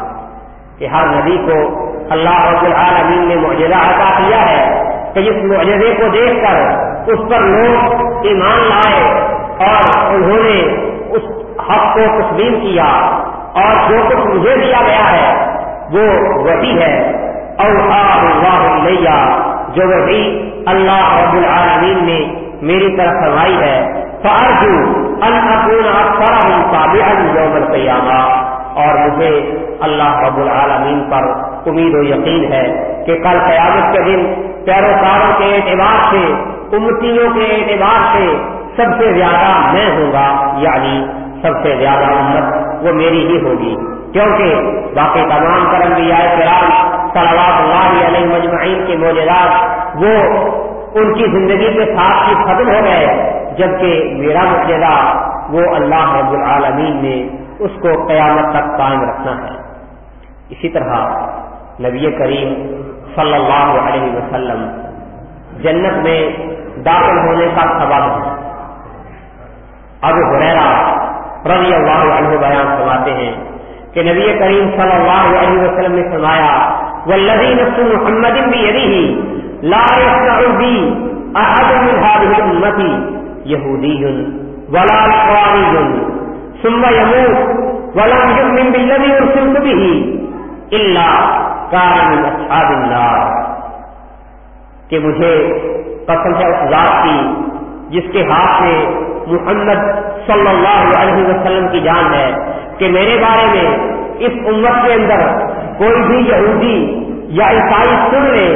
کہ ہر نبی کو اللہ رب العالمین نے معجزہ عطا کیا ہے کہ جس معجزے کو دیکھ کر اس پر لوگ ایمان لائے اور انہوں نے اس حق کو تسلیم کیا اور جو کچھ مجھے دیا گیا ہے وہ وہی ہے۔ اور اللہ جو وہی اللہ رب العالمین نے میری طرف فرمائی ہے۔ فارجو ان اکون اکثر تابعا یوم القیامہ۔ اور مجھے اللہ رب العالمین پر امید و یقین ہے کہ کل قیامت کے دن پیروکاروں کے اعتبار سے، امتیوں کے اعتبار سے سب سے زیادہ میں ہوں گا یعنی سب سے زیادہ امت وہ میری ہی ہوگی۔ کیونکہ باقی تمام کرم بھی آئے کرام صلی اللہ علیہ مجمعین کے موجودات وہ ان کی زندگی کے ساتھ ہی ختم ہو گئے۔ جبکہ میرا مجدہ وہ اللہ رب العالمین نے اس کو قیامت تک قائم رکھنا ہے۔ اسی طرح نبی کریم صلی اللہ علیہ وسلم جنت میں داخل ہونے کا سبب ہے۔ اب حریرا رضی اللہ عنہ بیان فرماتے ہیں کہ نبی کریم صلی اللہ علیہ وسلم نے فرمایا والذی نفس محمد بیدہ لا يسمع بی احد من هذه الامتی یہودی ولا نصرانی ثم يموت ولم يؤمن بالذي ارسلت به الا كان من اصحاب النار. کہ مجھے قسم ہے اس ذات کی جس کے ہاتھ میں محمد صلی اللہ علیہ وسلم کی جان ہے کہ میرے بارے میں اس امت کے اندر کوئی بھی یہودی یا عیسائی سن لے،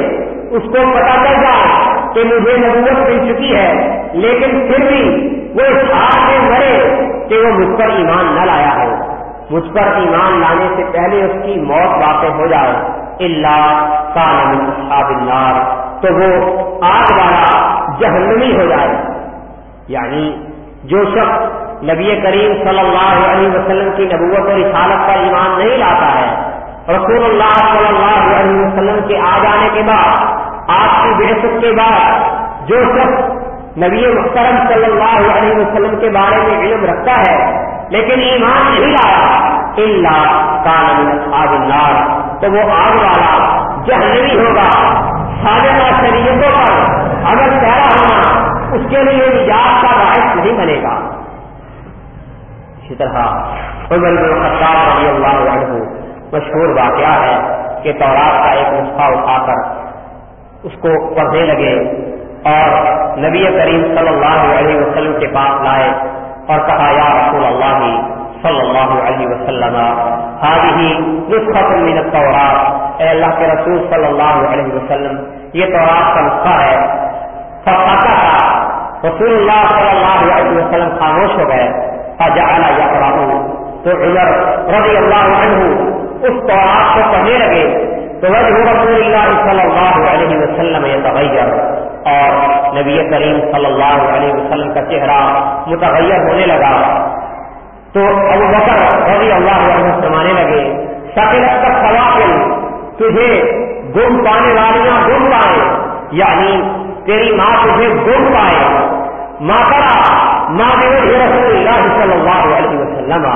اس کو پتا چل جائے کہ مجھے نبوت مل چکی ہے، لیکن پھر بھی وہ اس ہاتھ میں مرے کہ وہ مجھ پر ایمان نہ لایا ہو۔ مجھ پر ایمان لانے سے پہلے اس کی موت واقع ہو جائے۔ اللہ کا النار۔ تو وہ آگ والا جہنمی ہو جائے۔ یعنی جو شخص نبی کریم صلی اللہ علیہ وسلم کی نبوت اور رسالت پر ایمان نہیں لاتا ہے، رسول اللہ صلی اللہ علیہ وسلم کے آ جانے کے بعد آپ کی بحثت کے بعد جو شخص نبی محترم صلی اللہ علیہ وسلم کے بارے میں علم رکھتا ہے، لیکن ایمان نہیں لایا اللہ کا النار، تو وہ آگ والا جہنوی ہوگا سادہ شریعتوں پر اگر پیارا ہونا، اس کے لیے نجات کا باعث نہیں بنے گا۔ اسی طرح عمر بن خطاب رضی اللہ عنہ مشہور واقعہ ہے کہ تورات کا ایک نسخہ اٹھا کر اس کو پڑھنے لگے اور نبی کریم صلی اللہ علیہ وسلم کے پاس لائے اور کہا، یا رسول اللہ صلی اللہ علیہ وسلم حاضی نسخت من التورات. اے اللہ کے رسول صلی اللہ علیہ وسلم، یہ تورات کا نسخہ ہے۔ فقاتا تھا رسول اللہ صلی اللہ علیہ وسلم خاموش ہو گئے۔ فجعل یقرأ تو عمر رضی اللہ عنہ اس تورات کو پڑھنے لگے۔ تو وجہ رسول اللہ صلی اللہ علیہ وسلم یہ اور نبی کریم صلی اللہ علیہ وسلم کا چہرہ متغیر ہونے لگا. تو ابو بکر رضی اللہ عنہ فرمانے لگے سکلت کا سوابل تجھے گم پانے والیاں گم پائے یعنی تیری ماں تجھے گم پائے۔ ماں کرا ماں رسول اللہ صلی اللہ علیہ وسلم۔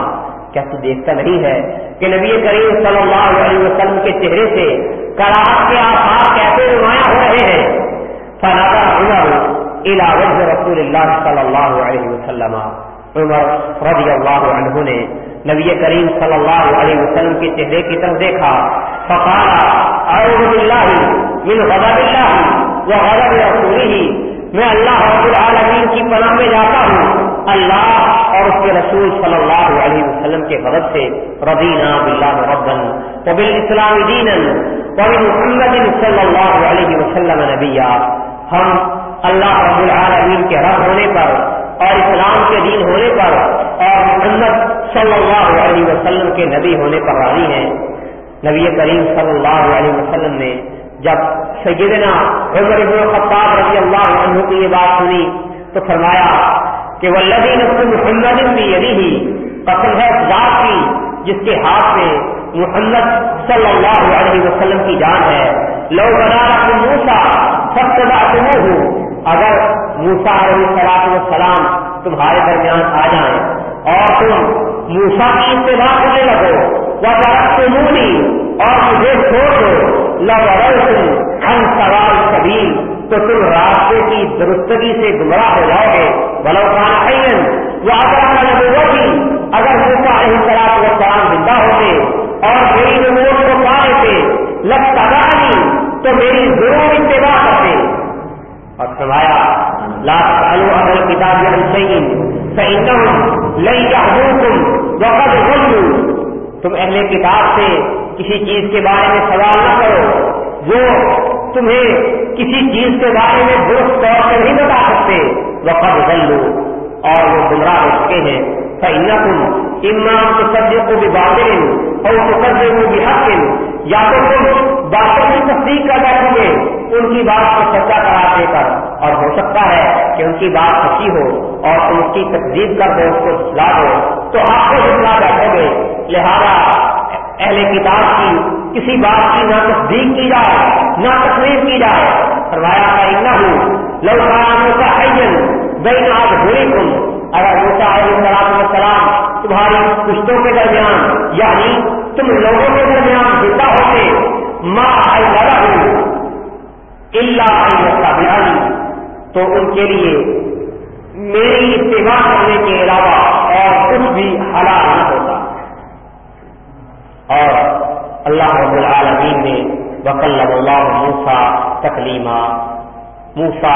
کیا تو دیکھتا نہیں ہے کہ نبی کریم صلی اللہ علیہ وسلم کے چہرے سے کراٹ کے آسار کیسے نمایاں ہو رہے ہیں۔ فنادہ عمر الى رسول اللہ صلی اللہ علیہ وسلم۔ عمر رضی اللہ عنہ نے نبی کریم صلی اللہ علیہ وسلم کے چہرے کی طرف دیکھا۔ فقال، اعوذ باللہ من غضب اللہ و غضب میں اللہ رب العالمین کی پناہ میں جاتا ہوں۔ اللہ اور اس کے رسول صلی اللہ علیہ وسلم کے غرض سے ربینہ بلّہ ربن وبل اسلام دین محمد صلی اللہ علیہ وسلم نبیا۔ ہم اللہ رب العالمین کے رب ہونے پر اور اسلام کے دین ہونے پر اور محمد صلی اللہ علیہ وسلم کے نبی ہونے پر راضی ہیں۔ نبی کریم صلی اللہ علیہ وسلم نے جب سیدنا عمر بن خطاب رضی اللہ عنہ کی یہ بات سنی تو فرمایا کہ وہ لبی نسل محمد بھی یعنی ہی قسم ہے ذات کی جس کے ہاتھ میں محمد صلی اللہ علیہ وسلم کی جان ہے۔ لو بنا موسا سب سے بات ہوں اگر موسا علیہ سلاط وسلام تمہارے درمیان آ جائیں اور تم موسا کی اتباع کرنے لگو وہ درخت مونی اور مجھے چھوڑ دو لو ہم سوال کبھی تو تم راستے کی درستگی سے گمراہ ہو جاؤ گے۔ بلو خان وہ آگرہ نبوت اگر موسا علیہ سلاط و سلام زندہ ہوتے اور میری نبوت کو پا لیتے لگتا نہیں تو میری ضرور اتباع کرتے۔ اور فرمایا، لا تسألوا أهل الكتاب عن شيء، فإنهم لن يحضوكم، وقد ظلوا تم اہل کتاب سے کسی چیز کے بارے میں سوال نہ کرو۔ وہ تمہیں کسی چیز کے بارے میں درست طور سے نہیں بتا سکتے۔ وہ وقت ظلو اور وہ گمراہ ہو چکے ہیں۔ فَإِنَّكُمْ إِمَّا تُصَدِّقُوا بِبَاطِلٍ أَوْ تُكَذِّبُوا بِحَقٍ۔ یا تو تم باتوں کی تصدیق کر بیٹھو گے، ان کی بات کو سچا قرار دے کر۔ اور ہو سکتا ہے کہ ان کی بات سچی ہو اور تم اس کی تقزیب کر دو، اس کو جھلا دو۔ تو آپ کو جھلا بیٹھو گے۔ لہذا اہل کتاب کی کسی بات کی نہ تصدیق کی جائے، نہ تقریب کی جائے۔ فرمایا کا نہ ہوں لوگ کا حیل بین آج ہوئی تم اگر موسا علیہ السلام السلام تمہاری پشتوں کے درمیان یعنی تم لوگوں کے درمیان زندہ ہوتے ماں آئی لڑا ہوں اللہ تو ان کے لیے میری اتباع کرنے کے علاوہ اور کچھ بھی حلال نہ ہوتا۔ اور اللہ رب العالمین نے وکل اللہ موسا تکلیمہ موسا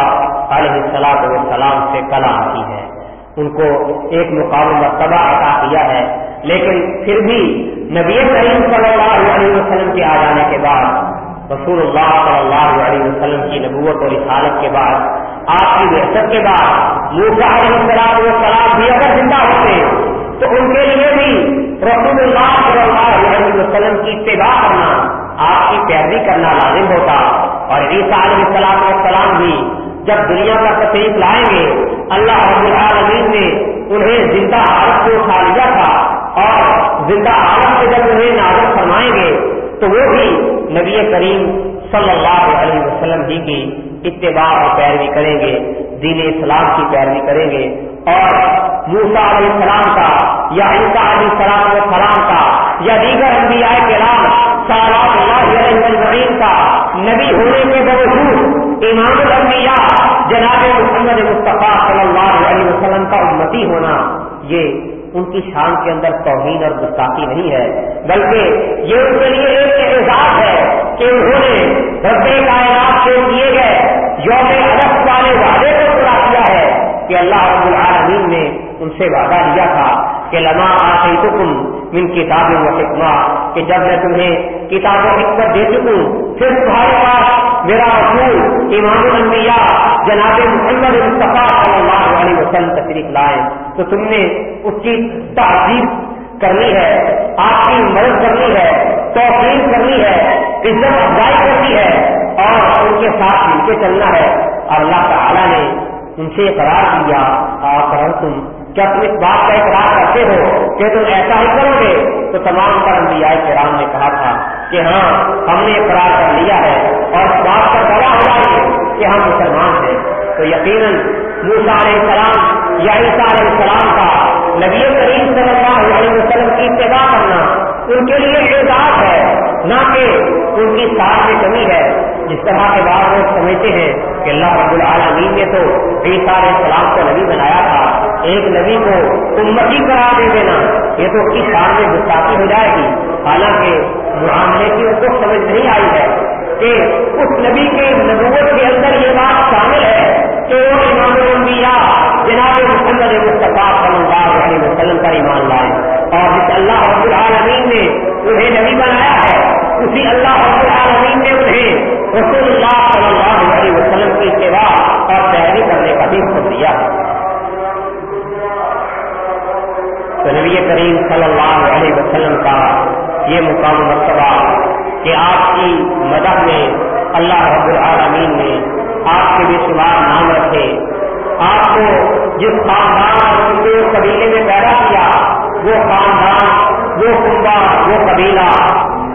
علیہ السلاط والسلام سے کلام کی ہے۔ ان کو ایک مقام مرتبہ عطا کیا ہے۔ لیکن پھر بھی نبی کریم صلی اللہ علیہ وسلم کے آ جانے کے بعد رسول اللہ صلی اللہ علیہ وسلم کی نبوت اور رسالت کے بعد، آپ کی بحثت کے بعد موسا علیہ السلام سلام بھی اگر زندہ ہوتے تو ان کے لیے بھی رسول اللہ صلی اللہ علیہ وسلم کی اتباع کرنا آپ کی پیروی کرنا لازم ہوتا۔ اور عیسیٰ علیہ السلام السلام بھی جب دنیا کا تشریف لائیں گے، اللہ رب العالمین نے انہیں زندہ حالت کو اٹھا لیا تھا اور زندہ حالت سے جب انہیں نازک فرمائیں گے، تو وہ بھی نبی کریم صلی اللہ علیہ وسلم ہی کی اتباع اور پیروی کریں گے، دین اسلام کی پیروی کریں گے۔ اور موسا علیہ السلام کا یا عیسیٰ علیہ السلام و سلام کا یا دیگر انبیاء کے سالات اللہ علیہ کا نبی ہونے کے باوجود امام الانبیاء جناب محمد مصطفیٰ صلی اللہ علیہ وسلم کا امتی ہونا یہ ان کی شان کے اندر توہین اور گستاخی نہیں ہے، بلکہ یہ ان کے لیے ایک اعزاز ہے کہ انہوں نے رب کائنات سے کیے گئے یوم الگ والے وعدے کو پورا کیا ہے کہ اللہ رب العالمین نے ان سے وعدہ لیا تھا کہ لما آتے من کتاب و حکمہ کہ جب میں تمہیں کتاب و حکمت دے چکوں پھر تمہارے پاس میرا رسول، امام الانبیاء، جناب محمد مصطفیٰ صلی اللہ علیہ وسلم تشریف لائے۔ تو تم نے اس کی تعزیب کرنی ہے، آپ کی مدد کرنی ہے، توفیق کرنی ہے، عزت افزائی کرتی ہے اور ان کے ساتھ مل کے چلنا ہے۔ اور اللہ تعالیٰ نے ان سے اقرار کیا اور تم۔ کیا تم اس بات کا اقرار کرتے ہو کہ تم ایسا ہی کرو گے، تو تمام پر انبیاء کرام نے کہا تھا کہ ہاں ہم نے اقرار کر لیا ہے اور اس بات کا گواہ ہو جائے کہ ہم مسلمان ہیں۔ تو یقیناً موسا علیہ السلام یا عیسیٰ علیہ السلام کا نبی کریم صلی اللہ علیہ وسلم کی اتباع کرنا ان کے لیے اعزاز ہے، نہ کہ ان کی ساتھ میں کمی ہے۔ جس طرح کے بعد لوگ سمجھتے ہیں کہ اللہ رب العالمین نے تو عیسیٰ علیہ السلام کو نبی بنایا تھا، ایک نبی کو امتی قرار دے دینا، یہ تو اس کی میں گستاخی ہو جائے گی۔ حالانکہ معاملے کی ان کو سمجھ نہیں آئی ہے کہ اس نبی کے نبوت کے اندر یہ بات شامل ہے کہ وہ امام الانبیاء جناب محمد مصطفیٰ صلی اللہ علیہ وسلم پر ایمان لائے۔ اور جس اللہ رب العالمین نے انہیں نبی بنایا ہے اسی اللہ رب العالمین نے انہیں رسول اللہ صلی اللہ علیہ وسلم کی سیوا اور تیاری کرنے کا بھی حکم دیا۔ تو نبی کریم صلی اللہ علیہ وسلم کا یہ مقام مرتبہ کہ آپ کی مدد میں اللہ رب العالمین نے آپ کے بھی شمار نام رکھے۔ آپ کو جس خاندان اور قبیلے میں پیدا کیا، وہ خاندان، وہ کنبا وہ قبیلہ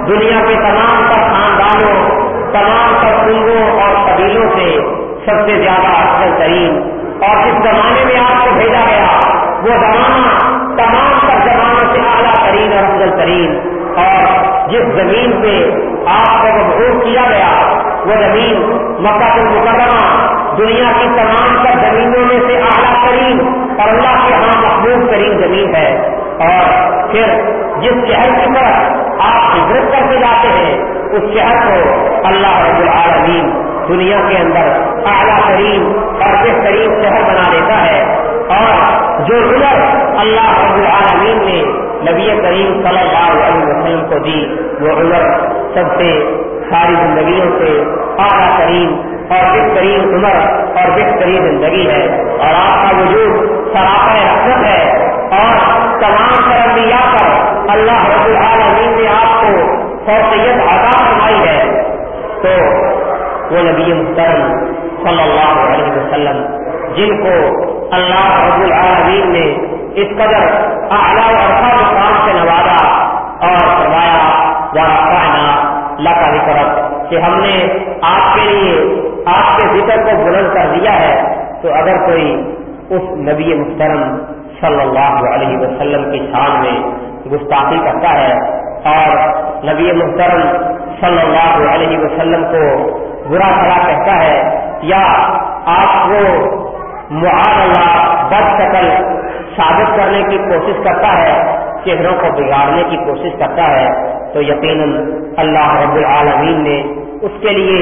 دنیا کے تمام تر خاندانوں، تمام تر کنبوں اور قبیلوں سے سب سے زیادہ افضل ترین۔ اور جس زمانے میں آپ کو بھیجا گیا، وہ زمانہ تمام تر زمانوں سے اعلیٰ ترین اور افضل ترین۔ اور جس زمین پہ آپ کو مبعوث کیا گیا، وہ زمین مکہ المکرمہ۔ دنیا کی تمام تر زمینوں میں سے اعلیٰ ترین اور اللہ کے ہاں محبوب ترین زمین ہے۔ اور پھر جس شہر کی طرف آپ ہجرت کر کے جاتے ہیں، اس شہر کو اللہ رب العالمین دنیا کے اندر اعلیٰ ترین اور بہترین شہر بنا دیتا ہے۔ اور جو ہنر اللہ رب العالمین نے نبی کریم صلی اللہ علیہ وسلم کو دی، وہ عمر سب سے ساری زندگیوں سے اعلیٰ ترین اور بہترین عمر اور بہترین زندگی ہے۔ اور آپ کا وجود سراپا رحمت ہے اور تمام انبیاء پر اللہ رب العالمین نے آپ کو فوقیت عطا فرمائی ہے، تو وہ نبی محترم صلی اللہ علیہ وسلم، جن کو اللہ رب العالمین نے اس قدر اعلیٰ عرفہ مقام سے نوازا اور فرمایا وارفعنا لك ذکرت کہ ہم نے آپ کے لیے، آپ کے ذکر کو بلند کر دیا ہے۔ تو اگر کوئی اس نبی محترم صلی اللہ علیہ وسلم کی شان میں گستاخی کرتا ہے اور نبی محترم صلی اللہ علیہ وسلم کو برا بھلا کہتا ہے، یا آپ کو معاذ اللہ بد شکل ثابت کرنے کی کوشش کرتا ہے، چہروں کو بگاڑنے کی کوشش کرتا ہے، تو یقیناً اللہ رب العالمین نے اس کے لیے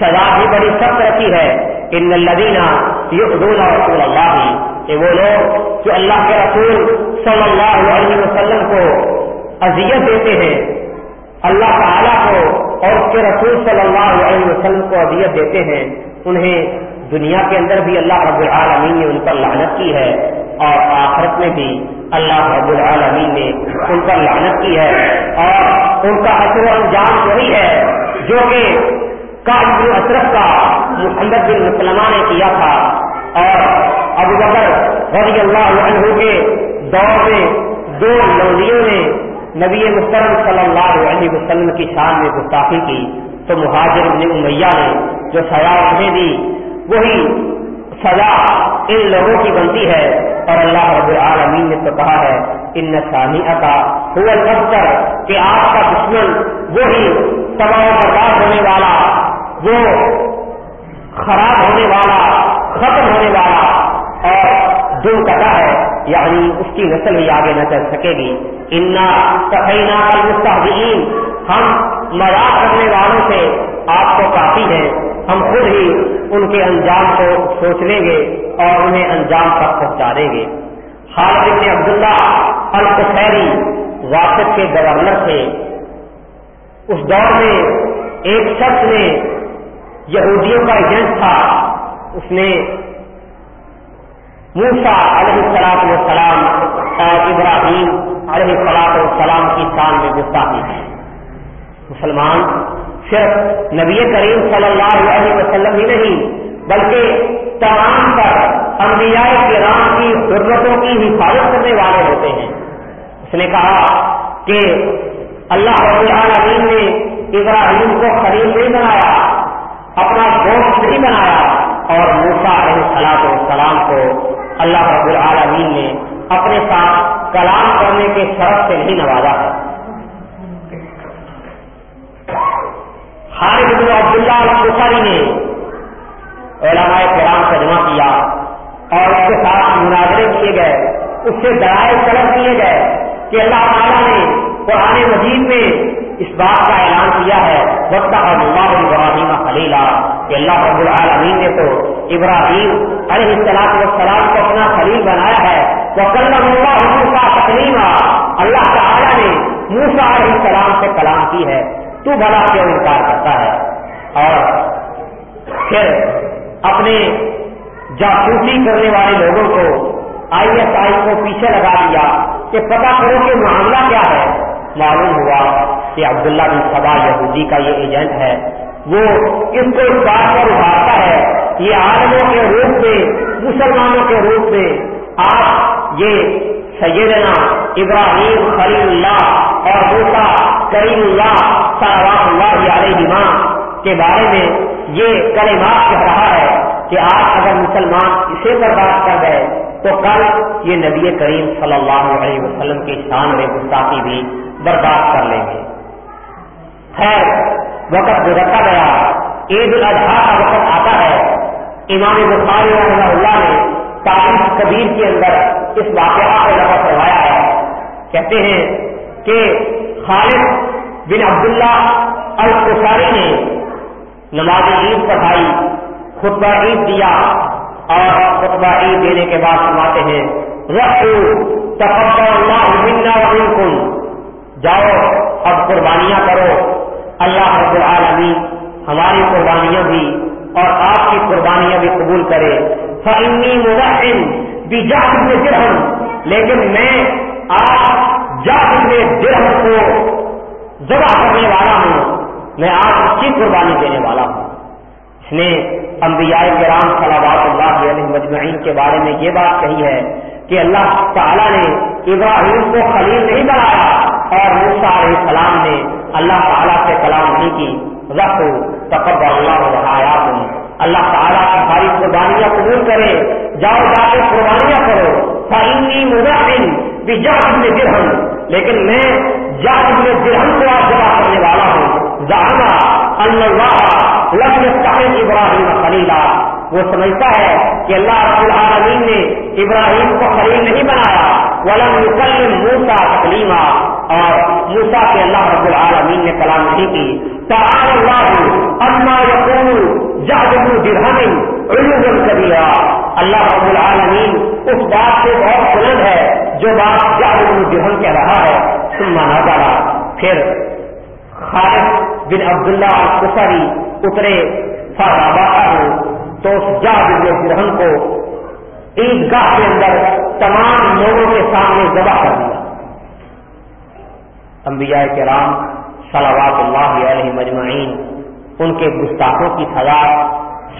سزا بھی بڑی سخت رکھی ہے۔ ان الدینہ رسول اللہ، کہ وہ لوگ جو اللہ کے رسول صلی اللہ علیہ وسلم کو اذیت دیتے ہیں، اللہ تعالیٰ کو اور اس کے رسول صلی اللہ علیہ وسلم کو اذیت دیتے ہیں، انہیں دنیا کے اندر بھی اللہ رب العالمین نے ان پر لعنت کی ہے اور آخرت میں بھی اللہ رب العالمین نے ان پر لعنت کی ہے۔ اور ان کا اثر و انجام وہی ہے، جو کہ اشرف کا محمد بن مسلمہ نے کیا تھا۔ اور ابو بکر رضی اللہ عنہ کے دور میں دو لودیوں نے نبی محترم صلی اللہ علیہ وسلم کی شان میں گستاخی کی۔ تو مہاجر ابن امیہ نے جو سزا انہیں دی، وہی سزا ان لوگوں کی بنتی ہے۔ اور اللہ رب العالمین نے تو کہا ہے، ان نسانی کا ہوتا کہ آپ کا دشمن وہی تباہ برباد ہونے والا وہ خراب ہونے والا، ختم ہونے والا اور جو کٹا ہے یعنی اس کی نسل ہی آگے نہ چل سکے گی۔ انا سفینا مستحدین ہم مذاق کرنے والوں سے آپ کو کافی ہے ہم خود ہی ان کے انجام کو سوچ لیں گے اور انہیں انجام تک پہنچا دیں گے۔ خالد عبداللہ القفیری واسط کے گورنر تھے۔ اس دور میں ایک شخص نے یہودیوں کا ایجنٹ تھا۔ اس نے موسا علیہ السلام السلام اور ابراہیم علیہ السلام السلام کی شان میں گستاخی ہے مسلمان صرف نبی کریم صلی اللہ علیہ وسلم ہی نہیں، بلکہ تمام پر انبیاء کرام کی ضرورتوں کی حفاظت کرنے والے ہوتے ہیں۔ اس نے کہا کہ اللہ رب العالمین نے ابراہیم کو خرید نہیں بنایا۔ اپنا گوشت نہیں بنایا اور موسا علیہ سلاد السلام کو اللہ رب العالمین نے اپنے ساتھ کلام کرنے کے شرط سے نہیں نوازا ہے۔ خالد بن عبداللہ الخاری نے علماء کرام کا جمع کیا اور اس کے ساتھ مناظرے کیے گئے۔ اس سے درائے طلب کیے گئے کہ اللہ تعالیٰ نے قرآن مجید میں اس بات کا اعلان کیا ہے وقت اللہ ابراہیم خلیلہ کہ اللہ رب العالمین نے تو ابراہیم علیہ السلام والسلام کو اپنا خلیل بنایا ہے۔ وہ اللہ کا تقلیم اللہ تعالیٰ نے موسا علیہ السلام سے کلام کی ہے۔ تو بھلا کیوں انکار کرتا ہے۔ اور پھر اپنے جاسوسی کرنے والے لوگوں کو آئی ایس آئی کو پیچھے لگا دیا کہ پتا کرو کہ معاملہ کیا ہے۔ معلوم ہوا کہ عبداللہ بن سبا یہودی کا یہ ایجنٹ ہے۔ وہ اس کو اس بات پر ابھارتا ہے یہ عالموں کے روپ میں، مسلمانوں کے روپ میں آپ یہ سیدنا ابراہیم خلیل اللہ اور دوسرا کریم اللہ صلاح اللہ علیہ کے بارے میں یہ کلمات کہہ رہا ہے۔ کہ آج اگر مسلمان اسے برداشت کر گئے تو کل یہ نبی کریم صلی اللہ علیہ وسلم کی شان میں گستاخی بھی برداشت کر لیں گے۔ خیر، وقت گزرتا گیا، عید الاضحیٰ کا وقت آتا ہے۔ امام بخاری رحمہ اللہ نے تاریخ کبیر کے اندر اس واقعہ کو لفظ کروایا ہے۔ کہتے ہیں کہ خالد بن عبداللہ القساری نے نماز عید پڑھائی۔ خطبہ عید دیا اور خطبہ عید دینے کے بعد سناتے ہیں جاؤ، اب قربانیاں کرو۔ اللہ رب العالمین ہماری قربانیاں بھی اور آپ کی قربانیاں بھی قبول کرے۔ فنی مدحن بھی جا درہم لیکن میں آپ جا درہم کو ذبح کرنے والا ہوں۔ میں آج اس کی قربانی دینے والا ہوں۔ نے انبیاء کرام صلوات اللہ علیہ مجمعین کے بارے میں یہ بات کہی ہے کہ اللہ تعالیٰ نے ابراہیم کو خلیل نہیں بنایا اور موسا علیہ السلام نے اللہ تعالیٰ سے کلام نہیں کی۔ رکھ تقب اللہ رہایا تم اللہ تعالیٰ کی ساری قربانیاں قبول کرے۔ جاؤ جا کے قربانیاں کرو۔ فائنی مدافن بھی جا درہم لیکن میں جا درہم کو آج جمع کرنے والا ہوں۔ لفظ ابراہیم خلیلا وہ سمجھتا ہے کہ اللہ رب العالمین نے ابراہیم کو خلیل نہیں بنایا. ولم يكلم موسا تکلیما. اور موسا کے اللہ رب العالمین نے کلام نہیں کی. تعال اللہ اما یقول جہد درہم علوم کبیرا اللہ رب العالمین اس بات سے بہت بلند ہے جو بات جہد درہم کہہ رہا ہے. سننا نہ پھر خالد بن عبداللہ کسری اترے تو اس جا گرہن کو عید گاہ کے اندر تمام لوگوں کے سامنے ذبح کر دیا۔ انبیاء کے رام صلوات اللہ علیہ مجمعین، ان کے گستاخوں کی سزا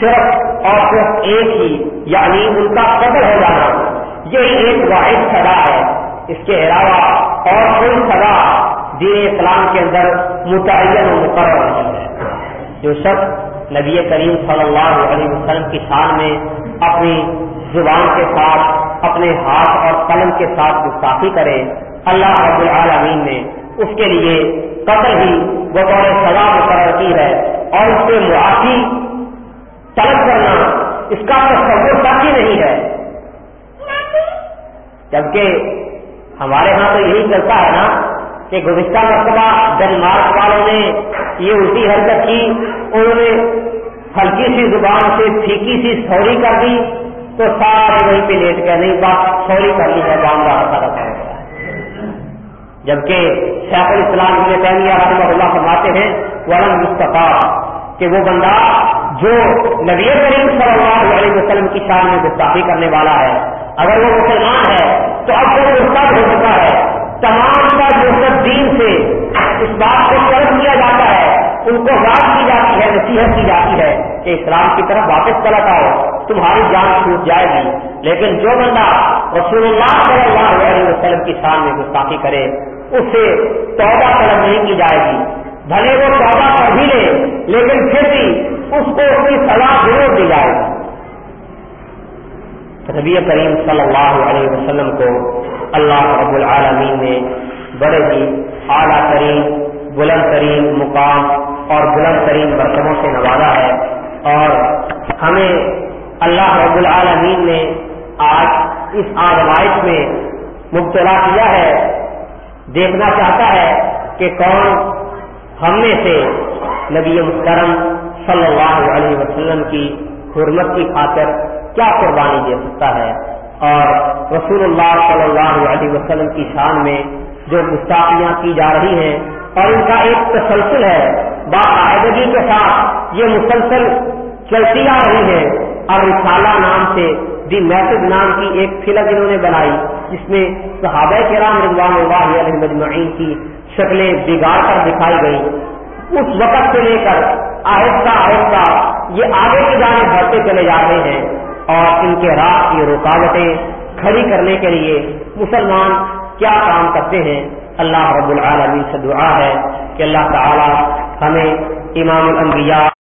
صرف اور صرف ایک ہی یعنی ان کا قدر ہو جانا۔ یہ ایک واحد سزا ہے۔ اس کے علاوہ اور کوئی سزا دین اسلام کے اندر متعین و مقرر نہیں ہے۔ جو شخص نبی کریم صلی اللہ علیہ وسلم کی شان میں اپنی زبان کے ساتھ، اپنے ہاتھ اور قلم کے ساتھ گستاخی کرے، اللہ رب العالمین نے اس کے لیے قتل ہی بطور سزا مقرر کی ہے اور اس سے معافی طلب کرنا اس کا تصور تک ہی نہیں ہے۔ جبکہ ہمارے ہاں تو یہی چلتا ہے نا کہ گزشتہ مرتبہ ڈنمارک والوں نے یہ الٹی حرکت کی، انہوں نے ہلکی سی زبان سے پھیکی سی سوری کر دی، تو سارے وہیں پہ لیٹ گئے نہیں بات سوری کر لی ہے جاندار سارا کر گیا جبکہ شیخ الاسلام ابن تیمیہ رحمہ اللہ فرماتے ہیں ورن مصطفیٰ کہ وہ بندہ جو نبی کریم صلی اللہ علیہ وسلم کی شان میں گستاخی کرنے والا ہے، اگر وہ مسلمان ہے، تو اب وہ گستاخ ہو چکا ہے۔ ان کو یاد کی جاتی ہے، نصیحت کی جاتی ہے کہ اسلام کی طرف واپس پلٹ آؤ تمہاری جان چھوٹ جائے گی۔ لیکن جو بندہ رسول اللہ صلی اللہ علیہ وسلم کی شان میں گستاخی کرے، اسے توبہ طلب نہیں کی جائے گی۔ بھلے وہ توبہ کر بھی لے، لیکن پھر بھی اس کو اس کی سزا ضرور دی جائے گی۔ نبی کریم صلی اللہ علیہ وسلم کو اللہ رب العالمین نے بڑے ہی اعلیٰ ترین، بلند ترین مقام اور بلند ترین برتنوں سے نوازا ہے اور ہمیں اللہ رب العالمین نے آج اس آزمائش میں مبتلا کیا ہے۔ دیکھنا چاہتا ہے کہ کون ہم میں سے نبی محترم صلی اللہ علیہ وسلم کی حرمت کی خاطر کیا قربانی دے سکتا ہے اور رسول اللہ صلی اللہ علیہ وسلم کی شان میں جو گستاخیاں کی جا رہی ہیں اور ان کا ایک تسلسل ہے۔ باقاعدگی کے ساتھ یہ مسلسل چلتی آ رہی ہے۔ اور رسالہ نام سے دی میسج نام کی ایک فلم انہوں نے بنائی، جس میں صحابہ کرام رضوان اللہ علیہ مجمعین کی شکلیں بگاڑ کر دکھائی گئی اس وقت سے لے کر آہستہ آہستہ یہ آگے کی جانے بڑھتے چلے جاتے ہیں اور ان کے راہ کی رکاوٹیں کھڑی کرنے کے لیے مسلمان کیا کام کرتے ہیں۔ اللہ رب العالمین سے دعا ہے کہ اللہ تعالی ہمیں امام الانبیاء